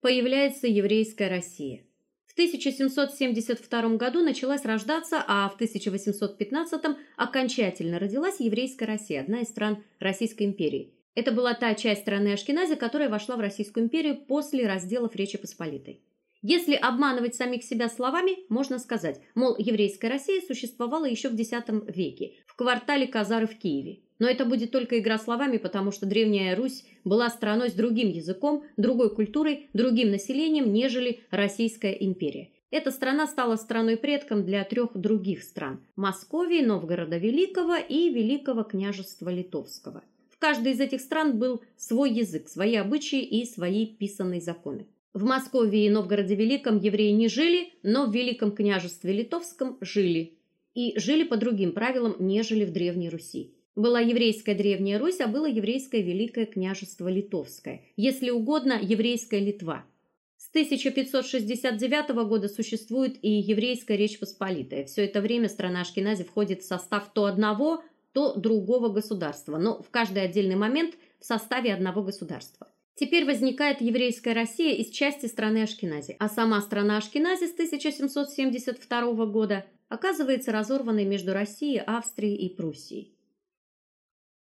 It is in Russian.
появляется еврейская Россия. В 1772 году началась рождаться, а в 1815 окончательно родилась еврейская Россия, одна из стран Российской империи. Это была та часть страны Ашкенази, которая вошла в Российскую империю после разделов Речи Посполитой. Если обманывать самих себя словами, можно сказать, мол, еврейская Россия существовала еще в X веке, в квартале Казары в Киеве. Но это будет только игра словами, потому что древняя Русь была страной с другим языком, другой культурой, другим населением, нежели Российская империя. Эта страна стала страной предком для трех других стран: Московии, Новгорода Великого и Великого княжества Литовского. В каждой из этих стран был свой язык, свои обычаи и свои писанные законы. В Москве и Новгороде Великом евреи не жили, но в Великом княжестве Литовском жили. И жили по другим правилам, нежели в Древней Руси. Была еврейская Древняя Русь, а было еврейское Великое княжество Литовское, если угодно, еврейская Литва. С 1569 года существует и еврейская Речь Посполитая. Все это время страна Ашкенази входит в состав то одного, то другого государства, но в каждый отдельный момент в составе одного государства. Теперь возникает еврейская Россия из части страны Ашкенази, а сама страна Ашкенази с 1772 года оказывается разорванной между Россией, Австрией и Пруссией.